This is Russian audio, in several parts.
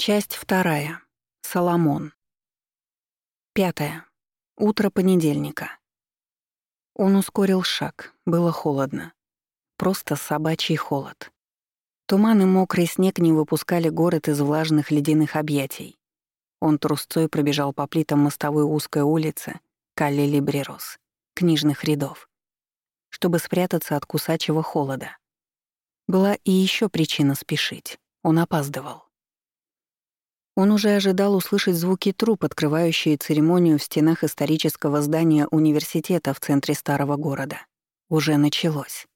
Часть вторая. Соломон. Пятое. Утро понедельника. Он ускорил шаг. Было холодно. Просто собачий холод. Туман и мокрый снег не выпускали город из влажных ледяных объятий. Он трусцой пробежал по плитам мостовой узкой улицы Калли-Либрерос, книжных рядов, чтобы спрятаться от кусачего холода. Была и еще причина спешить. Он опаздывал. Он уже ожидал услышать звуки труп, открывающие церемонию в стенах исторического здания университета в центре старого города. Уже началось.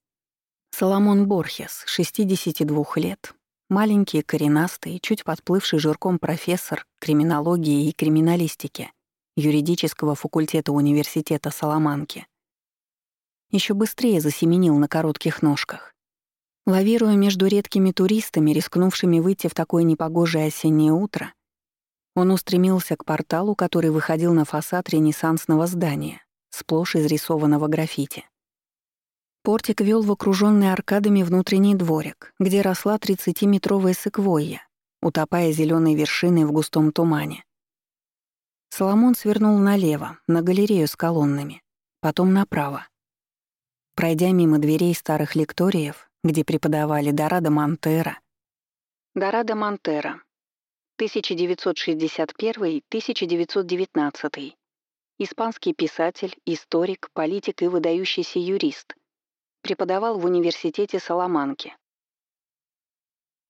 Соломон Борхес, 62 лет, маленький, коренастый, чуть подплывший жирком профессор криминологии и криминалистики юридического факультета университета Соломанки. Еще быстрее засеменил на коротких ножках. Лавируя между редкими туристами, рискнувшими выйти в такое непогожее осеннее утро, он устремился к порталу, который выходил на фасад ренессансного здания, сплошь изрисованного граффити. Портик вел в окруженный аркадами внутренний дворик, где росла 30-метровая секвойя, утопая зеленой вершиной в густом тумане. Соломон свернул налево, на галерею с колоннами, потом направо. Пройдя мимо дверей старых лекториев, где преподавали Дорадо Монтера. Дорадо Монтера, 1961-1919. Испанский писатель, историк, политик и выдающийся юрист. Преподавал в университете Саламанки.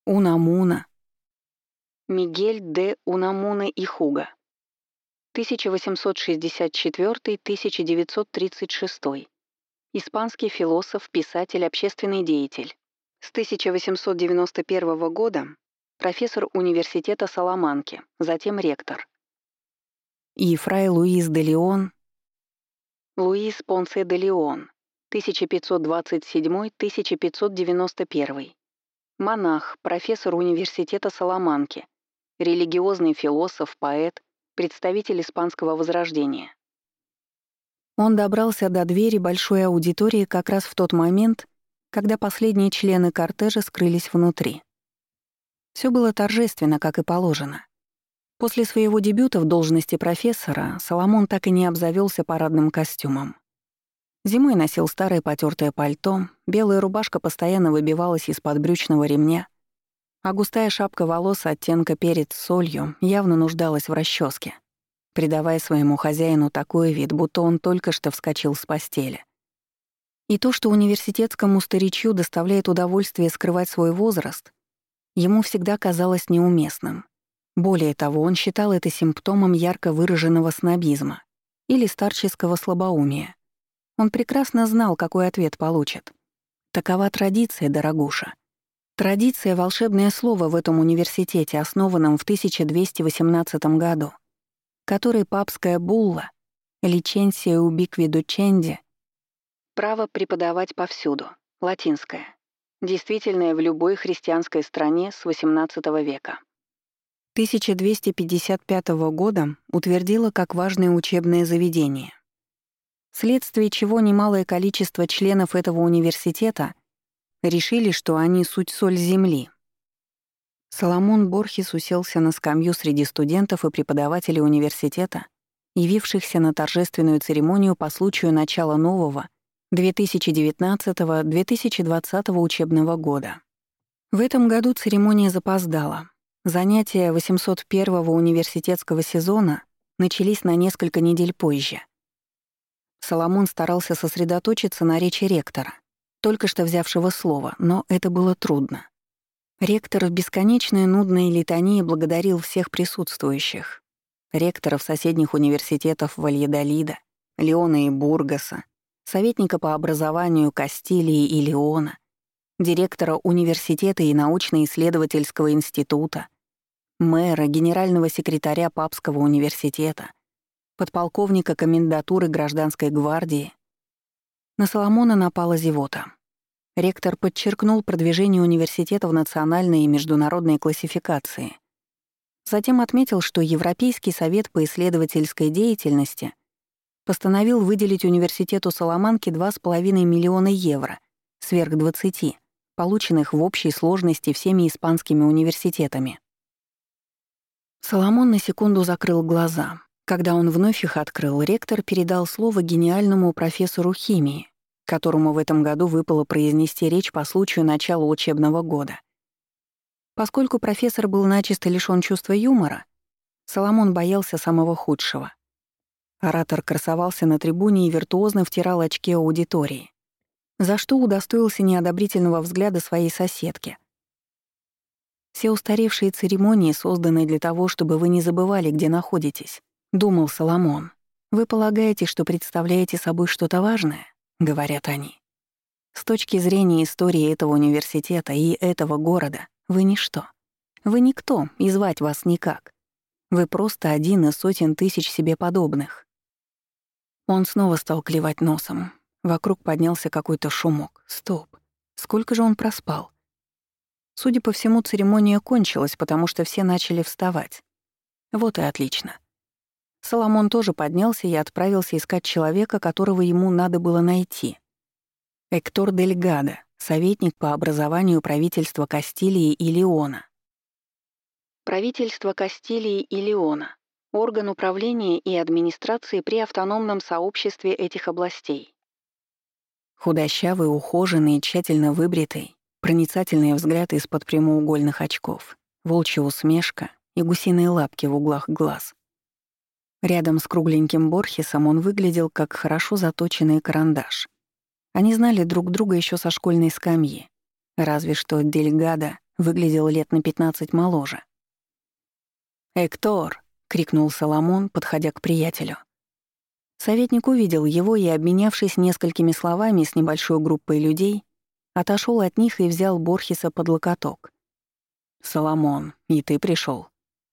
Унамуна. Мигель де Унамуна и Хуга. 1864-1936 испанский философ, писатель, общественный деятель. С 1891 года профессор университета Саламанки, затем ректор. И фрай Луис де Леон, Луис Понсе де Леон, 1527-1591. Монах, профессор университета Саламанки, религиозный философ, поэт, представитель испанского возрождения. Он добрался до двери большой аудитории как раз в тот момент, когда последние члены кортежа скрылись внутри. Все было торжественно, как и положено. После своего дебюта в должности профессора Соломон так и не обзавелся парадным костюмом. Зимой носил старое потертое пальто, белая рубашка постоянно выбивалась из-под брючного ремня, а густая шапка волос оттенка перец солью явно нуждалась в расческе придавая своему хозяину такой вид, будто он только что вскочил с постели. И то, что университетскому старичью доставляет удовольствие скрывать свой возраст, ему всегда казалось неуместным. Более того, он считал это симптомом ярко выраженного снобизма или старческого слабоумия. Он прекрасно знал, какой ответ получит. Такова традиция, дорогуша. Традиция — волшебное слово в этом университете, основанном в 1218 году который папская булла «Личенсия убикви дученди» право преподавать повсюду, латинское, действительное в любой христианской стране с XVIII века. 1255 года утвердила как важное учебное заведение, вследствие чего немалое количество членов этого университета решили, что они суть соль земли, Соломон Борхес уселся на скамью среди студентов и преподавателей университета, явившихся на торжественную церемонию по случаю начала нового 2019-2020 учебного года. В этом году церемония запоздала. Занятия 801-го университетского сезона начались на несколько недель позже. Соломон старался сосредоточиться на речи ректора, только что взявшего слово, но это было трудно. Ректор в бесконечной нудной литании благодарил всех присутствующих. Ректоров соседних университетов Вальедолида, Леона и Бургаса, советника по образованию Кастилии и Леона, директора университета и научно-исследовательского института, мэра, генерального секретаря Папского университета, подполковника комендатуры гражданской гвардии. На Соломона напала зевота. Ректор подчеркнул продвижение университета в национальной и международной классификации. Затем отметил, что Европейский совет по исследовательской деятельности постановил выделить университету Соломанки 2,5 миллиона евро, сверх 20, полученных в общей сложности всеми испанскими университетами. Соломон на секунду закрыл глаза. Когда он вновь их открыл, ректор передал слово гениальному профессору химии, которому в этом году выпало произнести речь по случаю начала учебного года. Поскольку профессор был начисто лишён чувства юмора, Соломон боялся самого худшего. Оратор красовался на трибуне и виртуозно втирал очки аудитории, за что удостоился неодобрительного взгляда своей соседки. Все устаревшие церемонии созданы для того, чтобы вы не забывали, где находитесь, думал Соломон. Вы полагаете, что представляете собой что-то важное, говорят они. С точки зрения истории этого университета и этого города, вы ничто. Вы никто, и звать вас никак. Вы просто один из сотен тысяч себе подобных. Он снова стал клевать носом. Вокруг поднялся какой-то шумок. Стоп. Сколько же он проспал? Судя по всему, церемония кончилась, потому что все начали вставать. Вот и отлично. Соломон тоже поднялся и отправился искать человека, которого ему надо было найти. Эктор Дель Гадо, советник по образованию правительства Кастилии и Леона. Правительство Кастилии и Леона — орган управления и администрации при автономном сообществе этих областей. Худощавый, ухоженный, тщательно выбритый, Проницательный взгляд из-под прямоугольных очков, волчья усмешка и гусиные лапки в углах глаз. Рядом с кругленьким Борхесом он выглядел как хорошо заточенный карандаш. Они знали друг друга еще со школьной скамьи, разве что Дельгада выглядел лет на 15 моложе. «Эктор!» — крикнул Соломон, подходя к приятелю. Советник увидел его и, обменявшись несколькими словами с небольшой группой людей, Отошел от них и взял Борхеса под локоток. «Соломон, и ты пришел.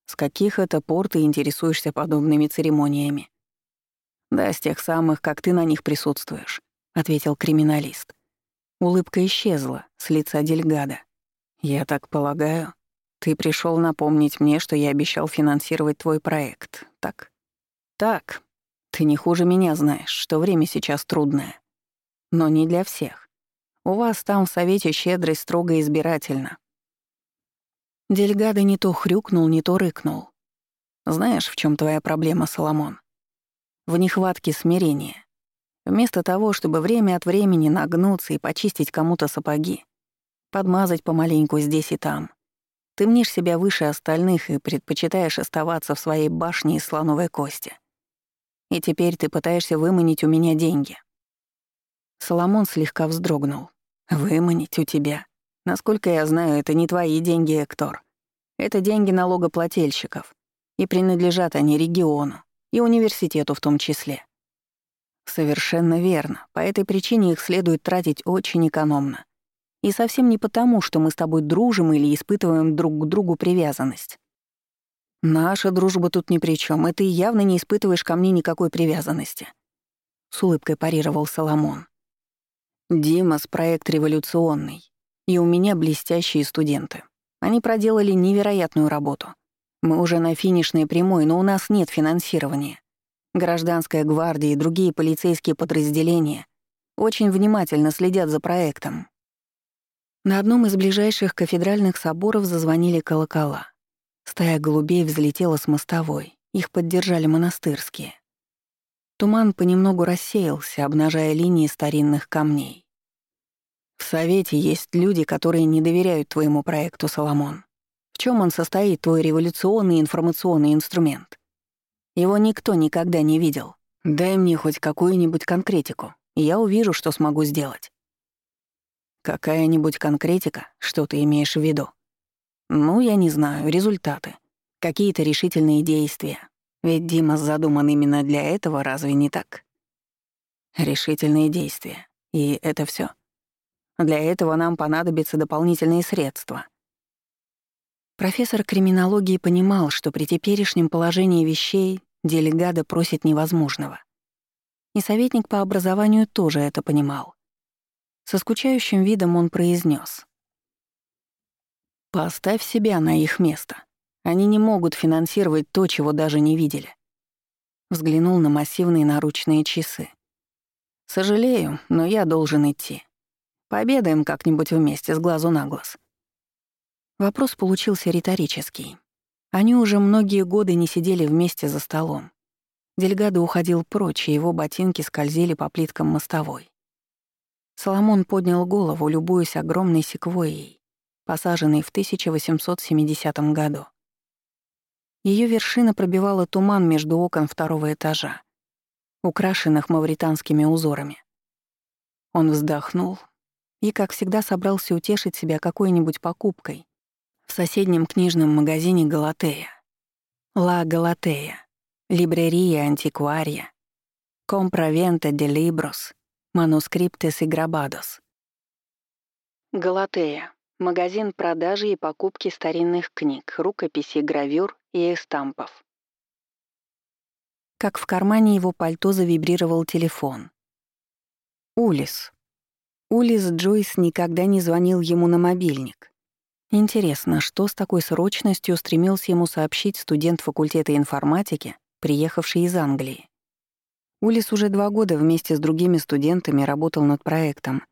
С каких это пор ты интересуешься подобными церемониями?» «Да, с тех самых, как ты на них присутствуешь», — ответил криминалист. Улыбка исчезла с лица Дельгада. «Я так полагаю, ты пришел напомнить мне, что я обещал финансировать твой проект, так?» «Так. Ты не хуже меня знаешь, что время сейчас трудное. Но не для всех. У вас там в Совете щедрость строго избирательна». Дельгадо не то хрюкнул, не то рыкнул. «Знаешь, в чем твоя проблема, Соломон? В нехватке смирения. Вместо того, чтобы время от времени нагнуться и почистить кому-то сапоги, подмазать помаленьку здесь и там, ты мнешь себя выше остальных и предпочитаешь оставаться в своей башне из слоновой кости. И теперь ты пытаешься выманить у меня деньги. Соломон слегка вздрогнул. «Выманить у тебя. Насколько я знаю, это не твои деньги, Эктор. Это деньги налогоплательщиков. И принадлежат они региону. И университету в том числе». «Совершенно верно. По этой причине их следует тратить очень экономно. И совсем не потому, что мы с тобой дружим или испытываем друг к другу привязанность. Наша дружба тут ни при чем, и ты явно не испытываешь ко мне никакой привязанности. С улыбкой парировал Соломон. Димас — проект революционный, и у меня блестящие студенты. Они проделали невероятную работу. Мы уже на финишной прямой, но у нас нет финансирования. Гражданская гвардия и другие полицейские подразделения очень внимательно следят за проектом. На одном из ближайших кафедральных соборов зазвонили колокола. Стая голубей взлетела с мостовой, их поддержали монастырские. Туман понемногу рассеялся, обнажая линии старинных камней. В Совете есть люди, которые не доверяют твоему проекту, Соломон. В чем он состоит, твой революционный информационный инструмент? Его никто никогда не видел. Дай мне хоть какую-нибудь конкретику, и я увижу, что смогу сделать. Какая-нибудь конкретика, что ты имеешь в виду? Ну, я не знаю, результаты. Какие-то решительные действия, ведь Димас задуман именно для этого, разве не так? Решительные действия. И это все. Для этого нам понадобятся дополнительные средства. Профессор криминологии понимал, что при теперешнем положении вещей делегада просит невозможного. И советник по образованию тоже это понимал. Со скучающим видом он произнес: «Поставь себя на их место. Они не могут финансировать то, чего даже не видели. Взглянул на массивные наручные часы. Сожалею, но я должен идти. Пообедаем как-нибудь вместе, с глазу на глаз. Вопрос получился риторический. Они уже многие годы не сидели вместе за столом. Дельгадо уходил прочь, и его ботинки скользили по плиткам мостовой. Соломон поднял голову, любуясь огромной секвойей, посаженной в 1870 году. Ее вершина пробивала туман между окон второго этажа, украшенных мавританскими узорами. Он вздохнул и, как всегда, собрался утешить себя какой-нибудь покупкой в соседнем книжном магазине «Галатея». «Ла Галатея», «Либрерия антиквария», «Комправента де Либрос», «Манускриптес и Грабадос». «Галатея» — магазин продажи и покупки старинных книг, рукописей, гравюр и эстампов. Как в кармане его пальто завибрировал телефон. Улис. Улис Джойс никогда не звонил ему на мобильник. Интересно, что с такой срочностью стремился ему сообщить студент факультета информатики, приехавший из Англии. Улис уже два года вместе с другими студентами работал над проектом,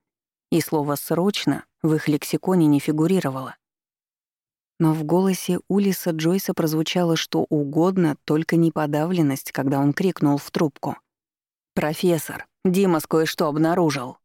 и слово «срочно» в их лексиконе не фигурировало. Но в голосе Улиса Джойса прозвучало что угодно, только не подавленность, когда он крикнул в трубку. «Профессор, Димас кое-что обнаружил».